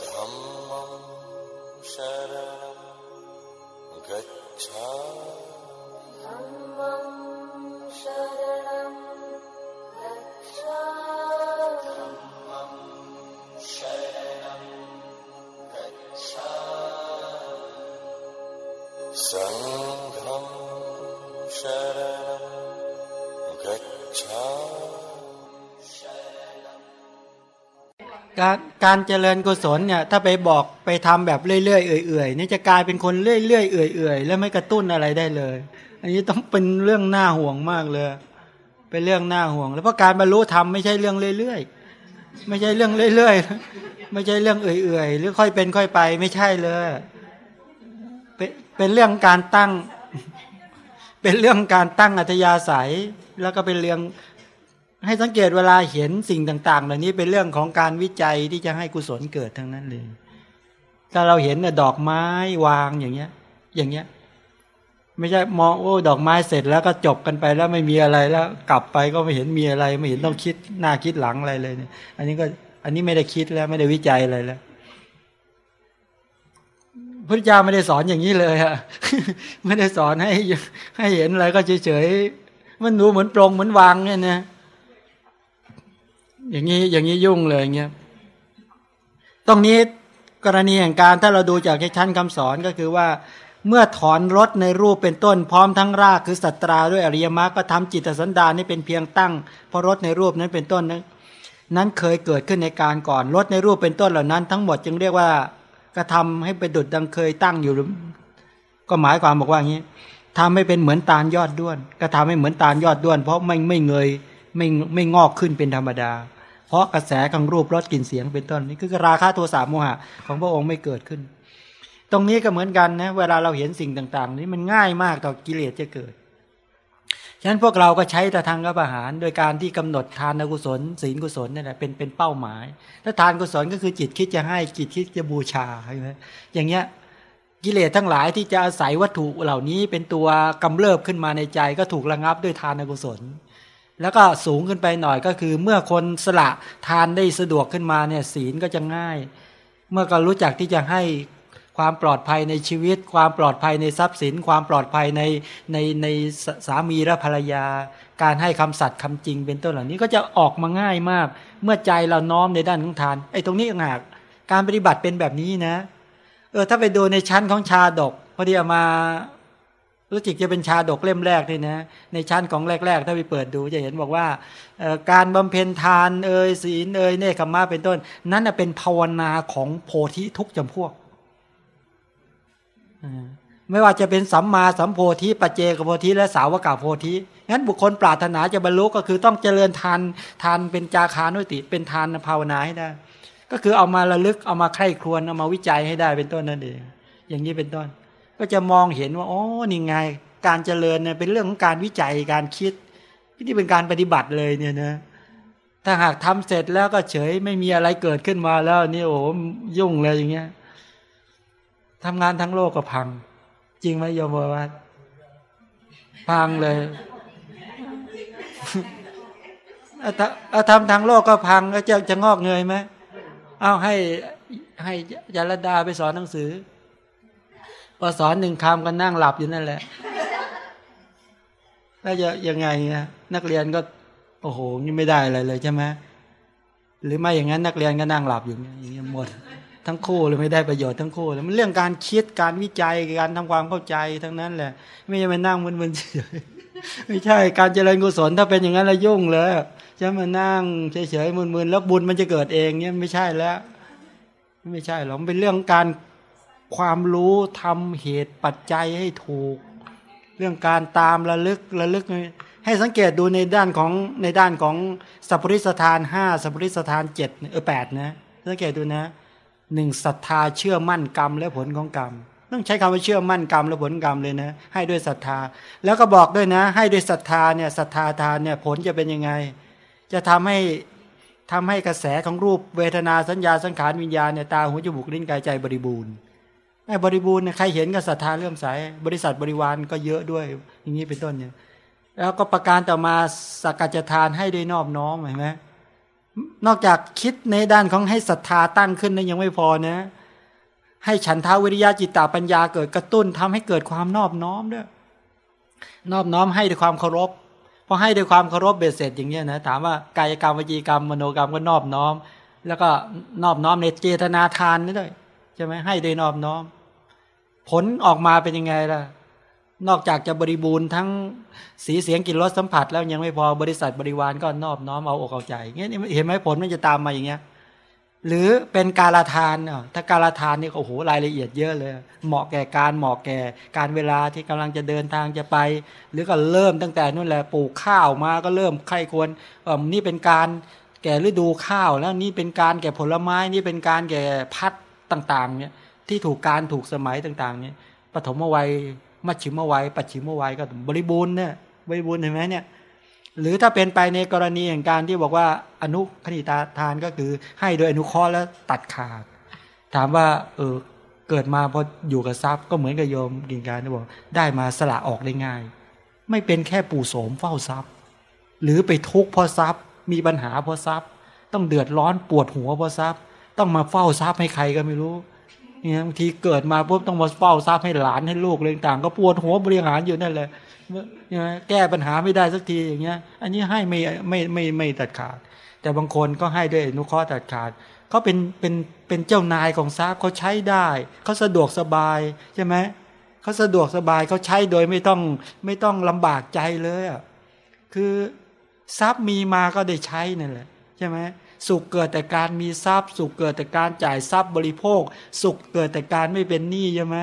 धर्म शर गच्छा धरण गच्छ การการเจริญกุศลเนี่ยถ้าไปบอกไปทำแบบเรื่อยๆเอื่อยๆนี่จะกลายเป็นคนเรื่อยๆเอื่อยๆแล้วไม่กระตุ้นอะไรได้เลย อันนี้ต้องเป็นเรื่องน่าห่วงมากเลย เป็นเรื่องน่าห่วง แล้วเพราะการบรรลุธรรมไม่ใช่เรื่องเรื่อยๆไม่ใช่เรื่องเรื่อยๆไม่ใช่เรื่องเอื่อยๆหรือค่อยเป็นค่อยไปไม่ใช่เลย เป็นเป็นเรื่องการตั้ง เป็นเรื่องการตั้งอัธยาศัย แล้วก็เป็นเรื่อง ให้สังเกตเวลาเห็นสิ่งต่างๆ เหล่านี้เป็นเรื่องของการวิจัยที่จะให้กุศลเกิดทั้งนั้นเลย ถ้าเราเห็นน่ยดอกไม้วางอย่างเงี้ย อย่างเงี้ย ไม่ใช่มองโอ้ดอกไม้เสร็จแล้วก็จบกันไปแล้วไม่มีอะไรแล้ว กลับไปก็ไม่เห็นมีอะไร ไม่เห็นต้องคิดหน้าคิดหลังอะไรเลยเนี่ย อันนี้ก็อันนี้ไม่ได้คิดแล้วไม่ได้วิจัยอะไรแล้วพระเจ้าไม่ได้สอนอย่างนี้เลยอะไม่ได้สอนให้ให้เห็นอะไรก็เฉยๆมันดูเหมือนปรงเหมือนวางเนี่ยนะ อย่างนี้อย่างนี้ยุ่งเลยอย่างเงี้ยตรงนี้กรณีแห่งการถ้าเราดูจากชั้นคำสอนก็คือว่า เมื่อถอนรถในรูปเป็นต้นพร้อมทั้งรากคือสัตราด้วยอริยมรรคก็ทำจิตสันดานนี่เป็นเพียงตั้งเพราะรถในรูปนั้นเป็นต้นนั้นนั้นเคยเกิดขึ้นในการก่อนรถในรูปเป็นต้นเหล่านั้น ทั้งหมดจึงเรียกว่ากระทำให้ไปดุดดังเคยตั้งอยู่ ก็หมายความบอกว่าอย่างนี้ทำให้เป็นเหมือนตาลยอดด้วนก็ทำให้เหมือนตาลยอดด้วน เพราะไม่ไม่เงยไม่ไม่งอกขึ้นเป็นธรรมดา เพราะกระแสของรูปรสกลิ่นเสียงเป็นต้นนี่คือราคาโทสะโมหะของพระองค์ไม่เกิดขึ้น ตรงนี้ก็เหมือนกันนะเวลาเราเห็นสิ่งต่าง ๆ นี้มันง่ายมากต่อกิเลสจะเกิดฉะนั้นพวกเราก็ใช้แต่ทางกับอาหาร โดยการที่กำหนดทานกุศล ศีลกุศลนี่แหละเป็นเป็นเป้าหมาย ถ้าทานกุศลก็คือจิตคิดจะให้จิตคิดจะบูชาใช่ไหมอย่างเงี้ยกิเลสทั้งหลายที่จะอาศัยวัตถุเหล่านี้เป็นตัวกำเริบขึ้นมาในใจก็ถูกระงับด้วยทานกุศล แล้วก็สูงขึ้นไปหน่อยก็คือ เมื่อคนสละทานได้สะดวกขึ้นมาเนี่ยศีลก็จะง่าย เมื่อก็รู้จักที่จะให้ความปลอดภัยในชีวิต ความปลอดภัยในทรัพย์สิน ความปลอดภัยในในในสามีและภรรยา การให้คำสัตย์คำจริงเป็นต้นเหล่านี้ก็จะออกมาง่ายมาก เมื่อใจเราน้อมในด้านของทานไอ้ตรงนี้หากการปฏิบัติเป็นแบบนี้นะ เออถ้าไปดูในชั้นของชาดกพอดีมา รู้จิกจะเป็นชาดกเล่มแรกนี่นะในชั้นของแรก ๆ ถ้าไปเปิดดูจะเห็นบอกว่าการบำเพ็ญทานเอ่ยศีลเอ่ยเนคขมาเป็นต้น นั้นเป็นภาวนาของโพธิทุกจำพวกไม่ว่าจะเป็นสัมมาสัมโพธิปัจเจกโพธิและสาวกาโพธิงั้นบุคคลปรารถนาจะบรรลุก็คือต้องเจริญทานทานเป็นจาคานุติ เป็นทานภาวนาให้ได้ ก็คือเอามาระลึกเอามาใคร่ครวญเอามาวิจัยให้ได้เป็นต้นนั่นเองอย่างนี้เป็นต้น ก็จะมองเห็นว่าอ๋อนี่ไง การเจริญเนี่ยเป็นเรื่องของการวิจัยการคิดที่เป็นการปฏิบัติเลยเนี่ยนะถ้าหากทำเสร็จแล้วก็เฉยไม่มีอะไรเกิดขึ้นมาแล้วนี่โอ้ยุ่งเลยอย่างเงี้ยทำงานทั้งโลกก็พัง จริงไหมโยมว่าพังเลยเอาทำทางโลกก็พังแล้วจะจะงอกเงยไหมเอาให้ให้ยาลดาไปสอนหนังสือ พอสอนหนึ่งคำก็นั่งหลับอยู่นั่นแหละแล้วจะยังไงนะนักเรียนก็ โอ้โหนี่ไม่ได้อะไรเลยใช่ไหมหรือไม่อย่างนั้นนักเรียนก็นั่งหลับอยู่อย่างนี้ยหมด ทั้งคู่เลยไม่ได้ประโยชน์ทั้งคู่เลยมันเรื่องการคิดการวิจัยการทำความเข้าใจทั้งนั้นแหละ ไม่ใช่มานั่งมึนๆเฉยไม่ใช่ การเจริญกุศลถ้าเป็นอย่างนั้นแล้วยุ่งเลยจะมานั่งเฉยๆมึนๆแล้วบุญมันจะเกิดเองเนี่ยไม่ใช่แล้ว ไม่ใช่หรอกเป็นเรื่องการ ความรู้ทำเหตุปัจจัยให้ถูก เรื่องการตามระลึกระลึก ให้สังเกตดูในด้านของในด้านของสัพพริสถานห้าสัพพริสถานเจ็ดเออแปดนะสังเกตดูนะหนึ่งศรัทธาเชื่อมั่นกรรมและผลของกรรมต้องใช้คำว่าเชื่อมั่นกรรมและผลกรรมเลยนะ ให้ด้วยศรัทธา แล้วก็บอกด้วยนะ ให้ด้วยศรัทธาเนี่ยศรัทธาทานเนี่ยผลจะเป็นยังไง จะทำให้ทำให้กระแสของรูปเวทนาสัญญาสังขารวิญญาณเนี่ยตาหูจมูกลิ้นกายใจบริบูรณ์ ไอ้บริบูรณ์ใครเห็นก็ศรัทธาเรื่อมใสบริษัทบริวารก็เยอะด้วย อย่างนี้เป็นต้นเนี่ยแล้วก็ประการต่อมาสักกัจทานให้ด้วยนอบน้อมเห็นไหมนอกจากคิดในด้านของให้ศรัทธาตั้งขึ้นนั้นยังไม่พอนะให้ฉันทาวิริยะจิตตปัญญาเกิดกระตุ้นทำให้เกิดความนอบน้อมด้วยนอบน้อมให้ด้วยความเคารพพอให้ด้วยความเคารพเบ็ดเสร็จอย่างเงี้ยนะถามว่ากายกรรมวจีกรรมมโนกรรมก็นอบน้อม แล้วก็นอบน้อมในเจตนาทานนี่ด้วย ช่ไหมให้โดยนอบน้อม ผลออกมาเป็นยังไงล่ะ นอกจากจะบริบูรณ์ทั้งสีเสียงกลิ่นรสสัมผัส แล้วยังไม่พอบริษัทบริวารก็นอบน้อมเอาอกเอาใจเงี้ยเห็นไหมผลมันจะตามมาอย่างเงี้ย หรือเป็นการละทานเนาะถ้าการละทานนี่โอ้โหรายละเอียดเยอะเลย เหมาะแก่การเหมาะแก่ การเวลาที่กำลังจะเดินทางจะไป หรือก็เริ่มตั้งแต่นู่นแหละปลูกข้าวมาก็เริ่มใครควรเออนี่เป็นการแก่ฤดูข้าวแล้วนี่เป็นการแก่ผลไม้นี่เป็นการแก่พัด ต่าง ๆ เนี่ย ที่ถูกการถูกสมัยต่าง ๆ เนี่ยปฐมวัยมัชชิมวัยปัจฉิมวัยก็บริบูรณ์เนี่ยบริบูรณ์เห็นไหมเนี่ย หรือถ้าเป็นไปในกรณีอย่างการที่บอกว่าอนุคณิตาทานก็คือให้โดยอนุเคราะห์แล้วตัดขาด ถามว่า เออเกิดมาพออยู่กับทรัพย์ก็เหมือนกับโยมกินการที่บอกได้มาสละออกได้ง่าย ไม่เป็นแค่ปู่โสมเฝ้าทรัพย์ หรือไปทุกข์เพราะทรัพย์ มีปัญหาเพราะทรัพย์ ต้องเดือดร้อนปวดหัวเพราะทรัพย์ ต้องมาเฝ้าทรัพย์ให้ใครก็ไม่รู้เนี่ยบางทีเกิดมาปุ๊บต้องมาเฝ้าทรัพย์ให้หลานให้ลูกอะไรต่างก็ปวดหัวบริหารอยู่นั่นแหละแก้ปัญหาไม่ได้สักทีอย่างเงี้ย อันนี้ให้ไม่ไม่ไม่ไม่ตัดขาด แต่บางคนก็ให้ด้วยอนุเคราะห์ตัดขาดเขาเป็นเป็นเป็นเจ้านายของทรัพย์เขาใช้ได้เขาสะดวกสบายใช่ไหมเขาสะดวกสบายเขาใช้โดยไม่ต้องไม่ต้องลำบากใจเลยอะคือทรัพย์มีมาก็ได้ใช้นั่นแหละใช่ไหม สุขเกิดแต่การมีทรัพย์ สุขเกิดแต่การจ่ายทรัพย์บริโภค สุขเกิดแต่การไม่เป็นหนี้ใช่ไหม